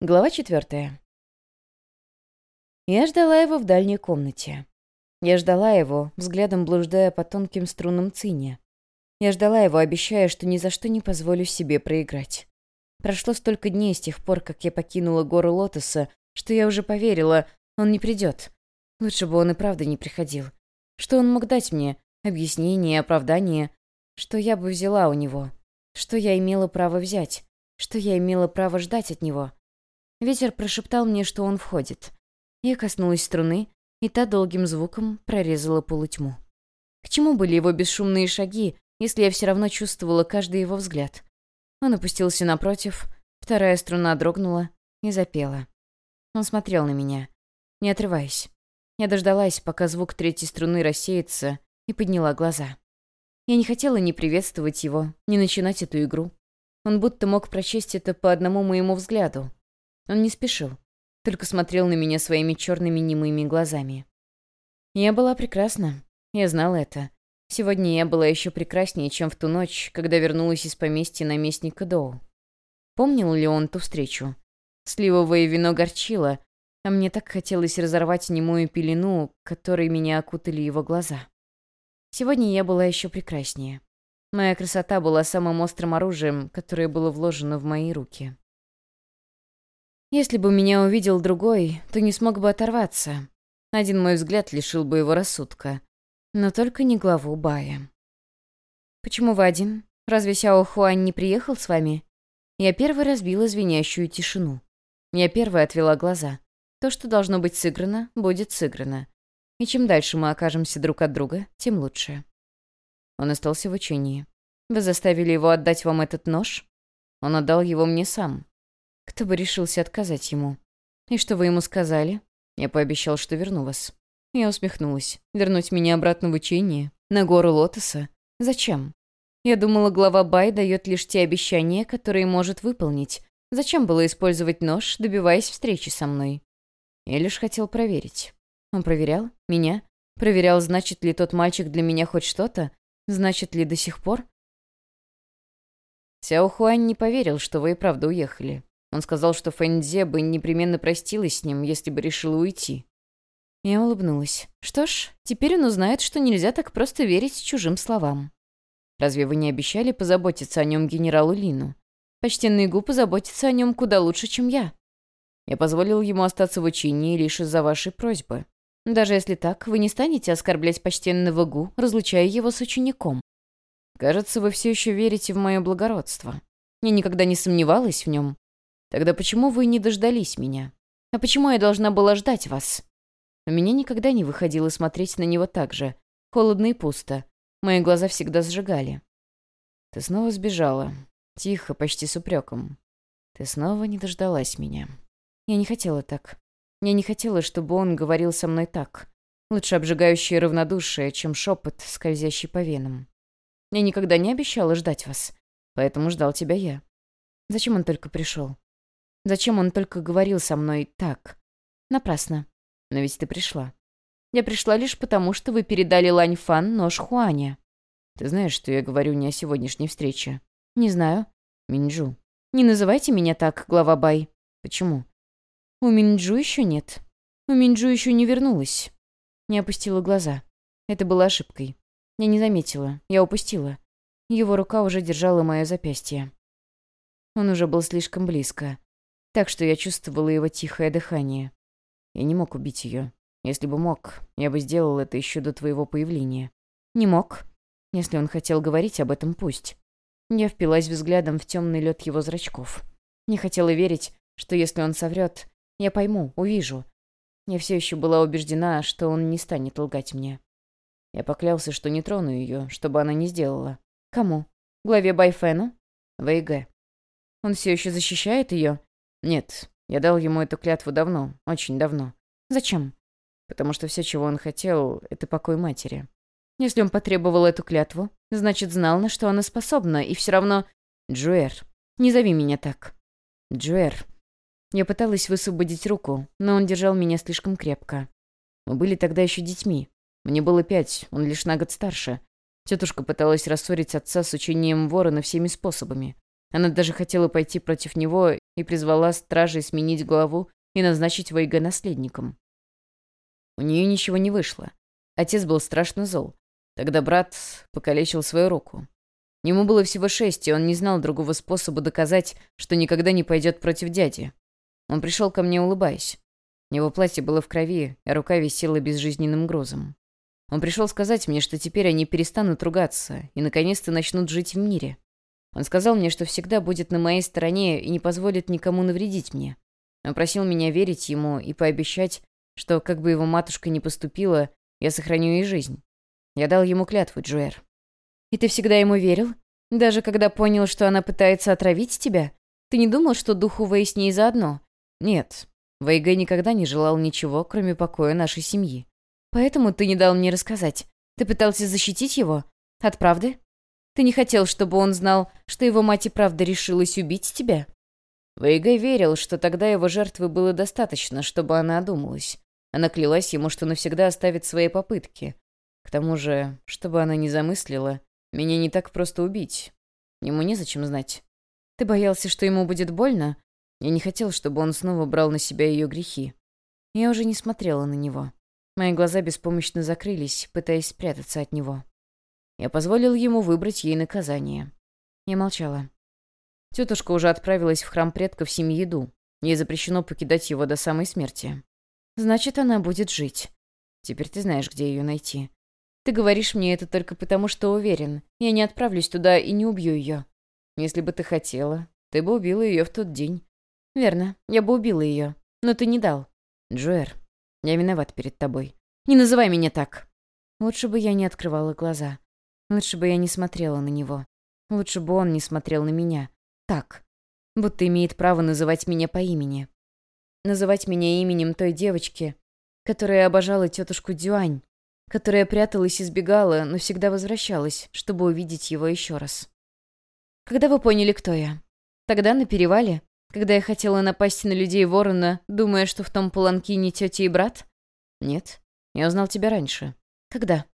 Глава четвертая. Я ждала его в дальней комнате. Я ждала его, взглядом блуждая по тонким струнам циня. Я ждала его, обещая, что ни за что не позволю себе проиграть. Прошло столько дней с тех пор, как я покинула гору Лотоса, что я уже поверила, он не придет. Лучше бы он и правда не приходил. Что он мог дать мне? Объяснение, оправдание? Что я бы взяла у него? Что я имела право взять? Что я имела право ждать от него? Ветер прошептал мне, что он входит. Я коснулась струны, и та долгим звуком прорезала полутьму. К чему были его бесшумные шаги, если я все равно чувствовала каждый его взгляд? Он опустился напротив, вторая струна дрогнула и запела. Он смотрел на меня, не отрываясь. Я дождалась, пока звук третьей струны рассеется, и подняла глаза. Я не хотела ни приветствовать его, ни начинать эту игру. Он будто мог прочесть это по одному моему взгляду, он не спешил, только смотрел на меня своими черными немыми глазами. Я была прекрасна, я знала это. Сегодня я была еще прекраснее, чем в ту ночь, когда вернулась из поместья наместника Доу. Помнил ли он ту встречу? Сливовое вино горчило, а мне так хотелось разорвать немую пелену, которой меня окутали его глаза. Сегодня я была еще прекраснее. Моя красота была самым острым оружием, которое было вложено в мои руки. Если бы меня увидел другой, то не смог бы оторваться. Один мой взгляд лишил бы его рассудка. Но только не главу Бая. «Почему вы один? Разве Сяо Хуань не приехал с вами?» Я первой разбила звенящую тишину. Я первая отвела глаза. То, что должно быть сыграно, будет сыграно. И чем дальше мы окажемся друг от друга, тем лучше. Он остался в учении. Вы заставили его отдать вам этот нож? Он отдал его мне сам. Кто бы решился отказать ему? И что вы ему сказали? Я пообещал, что верну вас. Я усмехнулась. Вернуть меня обратно в учение? На гору Лотоса? Зачем? Я думала, глава Бай дает лишь те обещания, которые может выполнить. Зачем было использовать нож, добиваясь встречи со мной? Я лишь хотел проверить. Он проверял? Меня? Проверял, значит ли тот мальчик для меня хоть что-то? Значит ли до сих пор? Сяо Хуань не поверил, что вы и правда уехали. Он сказал, что Фэнзе бы непременно простилась с ним, если бы решила уйти. Я улыбнулась. Что ж, теперь он узнает, что нельзя так просто верить чужим словам. Разве вы не обещали позаботиться о нем генералу Лину? Почтенный Гу позаботится о нем куда лучше, чем я. Я позволил ему остаться в учении лишь из-за вашей просьбы. Даже если так, вы не станете оскорблять почтенного Гу, разлучая его с учеником. Кажется, вы все еще верите в мое благородство. Я никогда не сомневалась в нем, Тогда почему вы не дождались меня? А почему я должна была ждать вас? У меня никогда не выходило смотреть на него так же. Холодно и пусто. Мои глаза всегда сжигали. Ты снова сбежала. Тихо, почти с упреком. Ты снова не дождалась меня. Я не хотела так. Я не хотела, чтобы он говорил со мной так. Лучше обжигающее равнодушие, чем шепот, скользящий по венам. Я никогда не обещала ждать вас, поэтому ждал тебя я. Зачем он только пришел? Зачем он только говорил со мной так? Напрасно. Но ведь ты пришла. Я пришла лишь потому, что вы передали Лань Фан нож Хуаня. Ты знаешь, что я говорю не о сегодняшней встрече? Не знаю. Минджу. Не называйте меня так, глава Бай. Почему? У Минджу еще нет. У Минджу еще не вернулась. Не опустила глаза. Это было ошибкой. Я не заметила. Я упустила. Его рука уже держала мое запястье. Он уже был слишком близко так что я чувствовала его тихое дыхание. Я не мог убить ее. Если бы мог, я бы сделал это еще до твоего появления. Не мог. Если он хотел говорить об этом, пусть. Я впилась взглядом в темный лед его зрачков. Не хотела верить, что если он соврет, я пойму, увижу. Я все еще была убеждена, что он не станет лгать мне. Я поклялся, что не трону ее, чтобы она не сделала. Кому? Главе Байфену? ВИГ. Он все еще защищает ее? «Нет, я дал ему эту клятву давно, очень давно». «Зачем?» «Потому что все, чего он хотел, — это покой матери». «Если он потребовал эту клятву, значит, знал, на что она способна, и все равно...» «Джуэр, не зови меня так». «Джуэр». Я пыталась высвободить руку, но он держал меня слишком крепко. Мы были тогда еще детьми. Мне было пять, он лишь на год старше. Тетушка пыталась рассорить отца с учением ворона всеми способами. Она даже хотела пойти против него и призвала стражей сменить главу и назначить Вейга наследником. У нее ничего не вышло. Отец был страшно зол. Тогда брат покалечил свою руку. Ему было всего шесть, и он не знал другого способа доказать, что никогда не пойдет против дяди. Он пришел ко мне, улыбаясь. Его платье было в крови, а рука висела безжизненным грузом. Он пришел сказать мне, что теперь они перестанут ругаться и наконец-то начнут жить в мире. Он сказал мне, что всегда будет на моей стороне и не позволит никому навредить мне. Он просил меня верить ему и пообещать, что, как бы его матушка ни поступила, я сохраню ей жизнь. Я дал ему клятву, Джуэр. «И ты всегда ему верил? Даже когда понял, что она пытается отравить тебя? Ты не думал, что духу Вэй с ней заодно?» «Нет. Вэйгэ никогда не желал ничего, кроме покоя нашей семьи. Поэтому ты не дал мне рассказать. Ты пытался защитить его? От правды? Ты не хотел, чтобы он знал, что его мать и правда решилась убить тебя?» Вейгай верил, что тогда его жертвы было достаточно, чтобы она одумалась. Она клялась ему, что навсегда оставит свои попытки. К тому же, чтобы она не замыслила, меня не так просто убить. Ему незачем знать. Ты боялся, что ему будет больно? Я не хотел, чтобы он снова брал на себя ее грехи. Я уже не смотрела на него. Мои глаза беспомощно закрылись, пытаясь спрятаться от него. Я позволил ему выбрать ей наказание. Я молчала. Тетушка уже отправилась в храм предков семьи Ду. Ей запрещено покидать его до самой смерти. Значит, она будет жить. Теперь ты знаешь, где ее найти. Ты говоришь мне это только потому, что уверен. Я не отправлюсь туда и не убью ее. Если бы ты хотела, ты бы убила ее в тот день. Верно, я бы убила ее. Но ты не дал. Джуэр, я виноват перед тобой. Не называй меня так. Лучше бы я не открывала глаза. Лучше бы я не смотрела на него. Лучше бы он не смотрел на меня. Так. Будто имеет право называть меня по имени. Называть меня именем той девочки, которая обожала тетушку Дюань, которая пряталась и сбегала, но всегда возвращалась, чтобы увидеть его еще раз. Когда вы поняли, кто я? Тогда на перевале? Когда я хотела напасть на людей ворона, думая, что в том паланкине тетя и брат? Нет. Я узнал тебя раньше. Когда?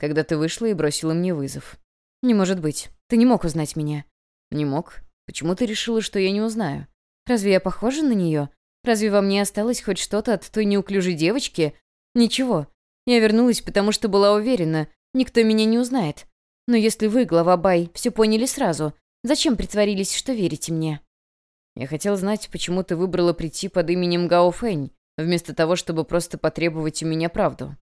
Когда ты вышла и бросила мне вызов. Не может быть. Ты не мог узнать меня. Не мог. Почему ты решила, что я не узнаю? Разве я похожа на нее? Разве во мне осталось хоть что-то от той неуклюжей девочки? Ничего. Я вернулась, потому что была уверена, никто меня не узнает. Но если вы, глава Бай, все поняли сразу, зачем притворились, что верите мне? Я хотел знать, почему ты выбрала прийти под именем Гао Фэнь, вместо того, чтобы просто потребовать у меня правду.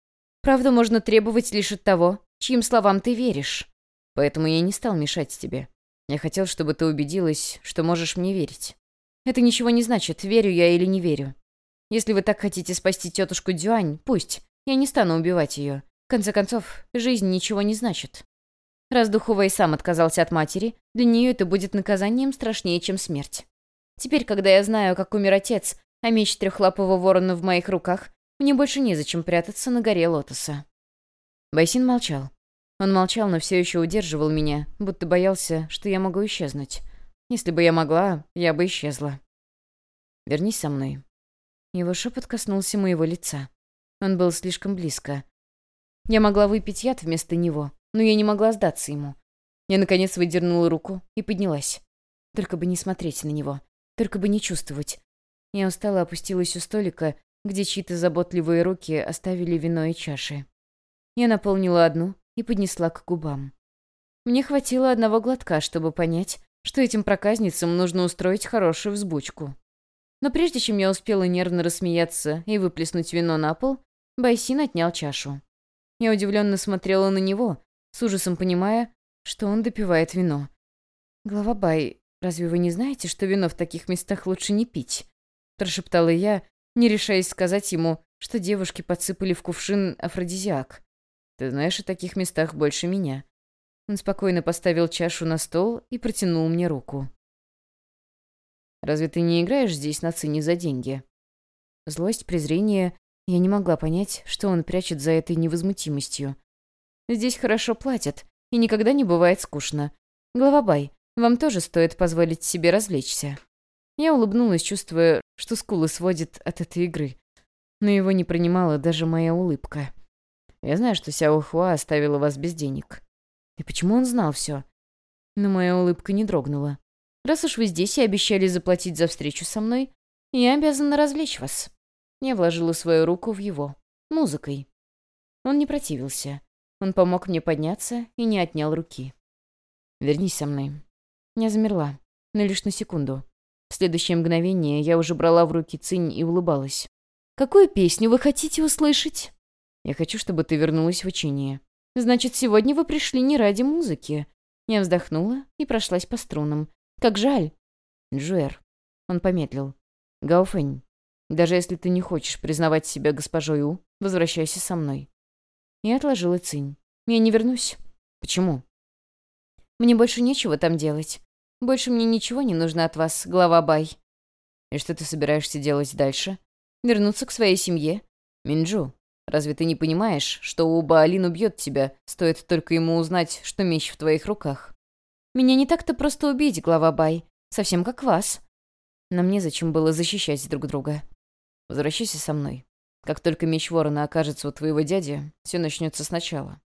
Правду можно требовать лишь от того, чьим словам ты веришь. Поэтому я не стал мешать тебе. Я хотел, чтобы ты убедилась, что можешь мне верить. Это ничего не значит, верю я или не верю. Если вы так хотите спасти тетушку Дюань, пусть. Я не стану убивать ее. В конце концов, жизнь ничего не значит. Раз Духовый сам отказался от матери, для нее это будет наказанием страшнее, чем смерть. Теперь, когда я знаю, как умер отец, а меч трехлапого ворона в моих руках, мне больше незачем прятаться на горе лотоса». Байсин молчал. Он молчал, но все еще удерживал меня, будто боялся, что я могу исчезнуть. Если бы я могла, я бы исчезла. «Вернись со мной». Его шепот коснулся моего лица. Он был слишком близко. Я могла выпить яд вместо него, но я не могла сдаться ему. Я, наконец, выдернула руку и поднялась. Только бы не смотреть на него. Только бы не чувствовать. Я устала опустилась у столика, где чьи-то заботливые руки оставили вино и чаши. Я наполнила одну и поднесла к губам. Мне хватило одного глотка, чтобы понять, что этим проказницам нужно устроить хорошую взбучку. Но прежде чем я успела нервно рассмеяться и выплеснуть вино на пол, Байсин отнял чашу. Я удивленно смотрела на него, с ужасом понимая, что он допивает вино. «Глава Бай, разве вы не знаете, что вино в таких местах лучше не пить?» Прошептала я, не решаясь сказать ему, что девушки подсыпали в кувшин афродизиак. «Ты знаешь о таких местах больше меня». Он спокойно поставил чашу на стол и протянул мне руку. «Разве ты не играешь здесь на цине за деньги?» Злость, презрение... Я не могла понять, что он прячет за этой невозмутимостью. «Здесь хорошо платят, и никогда не бывает скучно. Главабай, вам тоже стоит позволить себе развлечься». Я улыбнулась, чувствуя, что скулы сводит от этой игры. Но его не принимала даже моя улыбка. Я знаю, что Сяо Хуа оставила вас без денег. И почему он знал все? Но моя улыбка не дрогнула. Раз уж вы здесь и обещали заплатить за встречу со мной, я обязана развлечь вас». Я вложила свою руку в его. Музыкой. Он не противился. Он помог мне подняться и не отнял руки. «Вернись со мной». Я замерла, но лишь на секунду. Следующее мгновение я уже брала в руки цинь и улыбалась. «Какую песню вы хотите услышать?» «Я хочу, чтобы ты вернулась в учение». «Значит, сегодня вы пришли не ради музыки». Я вздохнула и прошлась по струнам. «Как жаль». «Джуэр». Он помедлил. «Гауфэнь, даже если ты не хочешь признавать себя госпожой У, возвращайся со мной». Я отложила цинь. «Я не вернусь». «Почему?» «Мне больше нечего там делать. Больше мне ничего не нужно от вас, глава Бай». «И что ты собираешься делать дальше?» «Вернуться к своей семье». «Минджу, разве ты не понимаешь, что у Баалин убьет тебя, стоит только ему узнать, что меч в твоих руках?» «Меня не так-то просто убить, глава Бай. Совсем как вас». Нам незачем было защищать друг друга. «Возвращайся со мной. Как только меч ворона окажется у твоего дяди, все начнется сначала.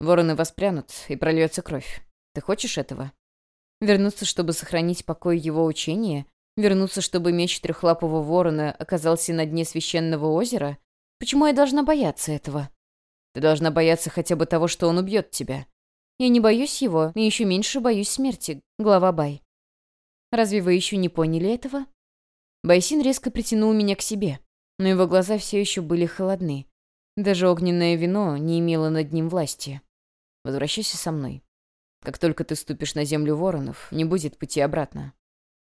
Вороны воспрянут, и прольется кровь. Ты хочешь этого?» Вернуться, чтобы сохранить покой его учения? Вернуться, чтобы меч трехлапого ворона оказался на дне священного озера? Почему я должна бояться этого? Ты должна бояться хотя бы того, что он убьет тебя. Я не боюсь его, и еще меньше боюсь смерти, глава Бай. Разве вы еще не поняли этого? Байсин резко притянул меня к себе, но его глаза все еще были холодны. Даже огненное вино не имело над ним власти. Возвращайся со мной. Как только ты ступишь на землю воронов, не будет пути обратно.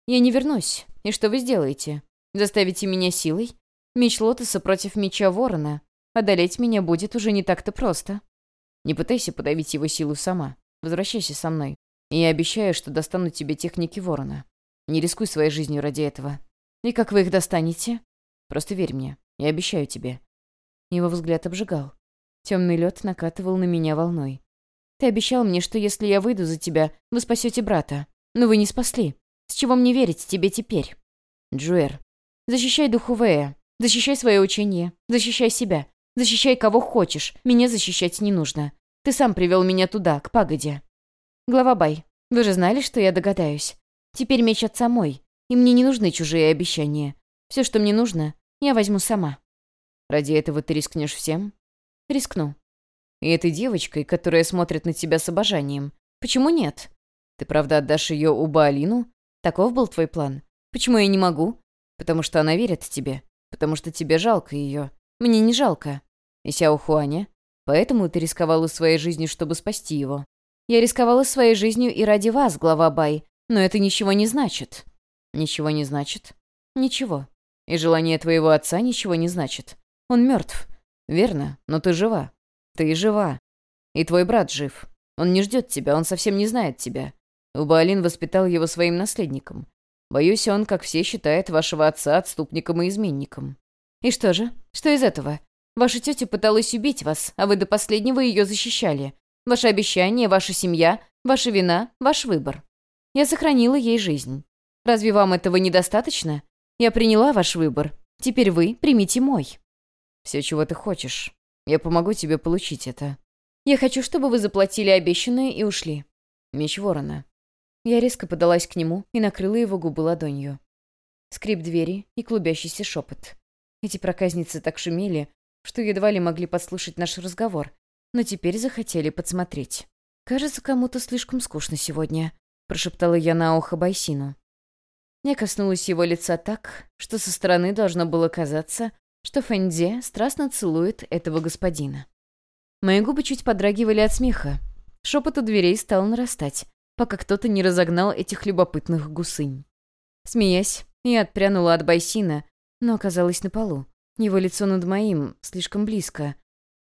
Я не вернусь. И что вы сделаете? Заставите меня силой? Меч Лотоса против меча ворона. Одолеть меня будет уже не так-то просто. Не пытайся подавить его силу сама. Возвращайся со мной. И я обещаю, что достану тебе техники ворона. Не рискуй своей жизнью ради этого. И как вы их достанете? Просто верь мне. Я обещаю тебе. Его взгляд обжигал. Темный лед накатывал на меня волной. Ты обещал мне, что если я выйду за тебя, вы спасете брата. Но вы не спасли. С чего мне верить тебе теперь? Джуэр, защищай духу Вэя. Защищай свое учение. Защищай себя. Защищай кого хочешь. Меня защищать не нужно. Ты сам привел меня туда, к пагоде. Глава Бай, вы же знали, что я догадаюсь. Теперь меч отца мой, и мне не нужны чужие обещания. Все, что мне нужно, я возьму сама. Ради этого ты рискнешь всем? Рискну. И этой девочкой, которая смотрит на тебя с обожанием. Почему нет? Ты правда отдашь ее у Баалину? Таков был твой план. Почему я не могу? Потому что она верит тебе. Потому что тебе жалко ее. Мне не жалко. И Сяо Хуаня? Поэтому ты рисковала своей жизнью, чтобы спасти его. Я рисковала своей жизнью и ради вас, глава Бай. Но это ничего не значит. Ничего не значит? Ничего. И желание твоего отца ничего не значит. Он мертв. Верно, но ты жива. Ты жива. И твой брат жив. Он не ждет тебя, он совсем не знает тебя. Убаалин воспитал его своим наследником. Боюсь, он, как все, считает вашего отца отступником и изменником. И что же? Что из этого? Ваша тетя пыталась убить вас, а вы до последнего ее защищали. Ваше обещание, ваша семья, ваша вина, ваш выбор. Я сохранила ей жизнь. Разве вам этого недостаточно? Я приняла ваш выбор. Теперь вы примите мой. Все, чего ты хочешь. Я помогу тебе получить это. Я хочу, чтобы вы заплатили обещанное и ушли. Меч ворона. Я резко подалась к нему и накрыла его губы ладонью. Скрип двери и клубящийся шепот. Эти проказницы так шумели, что едва ли могли подслушать наш разговор, но теперь захотели подсмотреть. «Кажется, кому-то слишком скучно сегодня», — прошептала я на ухо Байсину. Я коснулась его лица так, что со стороны должно было казаться, что Фэнди страстно целует этого господина. Мои губы чуть подрагивали от смеха. Шепот у дверей стал нарастать, пока кто-то не разогнал этих любопытных гусынь. Смеясь, я отпрянула от Байсина, но оказалась на полу. Его лицо над моим, слишком близко,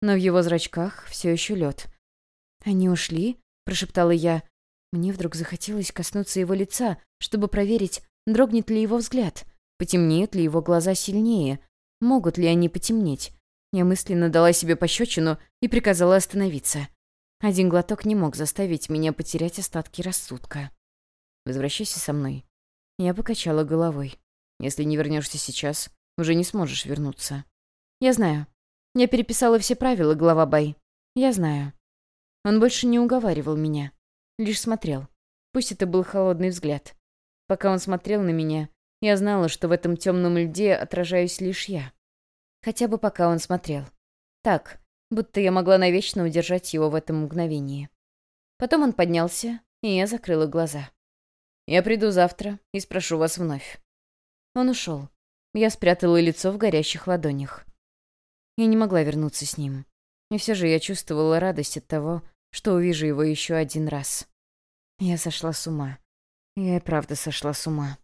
но в его зрачках все еще лед. «Они ушли?» — прошептала я. Мне вдруг захотелось коснуться его лица, чтобы проверить, дрогнет ли его взгляд, потемнеют ли его глаза сильнее, Могут ли они потемнеть? Я мысленно дала себе пощечину и приказала остановиться. Один глоток не мог заставить меня потерять остатки рассудка. «Возвращайся со мной». Я покачала головой. «Если не вернешься сейчас, уже не сможешь вернуться». «Я знаю. Я переписала все правила, глава Бай. Я знаю». Он больше не уговаривал меня. Лишь смотрел. Пусть это был холодный взгляд. Пока он смотрел на меня, я знала, что в этом темном льде отражаюсь лишь я. Хотя бы пока он смотрел. Так, будто я могла навечно удержать его в этом мгновении. Потом он поднялся, и я закрыла глаза. «Я приду завтра и спрошу вас вновь». Он ушел. Я спрятала лицо в горящих ладонях. Я не могла вернуться с ним. И все же я чувствовала радость от того, что увижу его еще один раз. Я сошла с ума. Я и правда сошла с ума.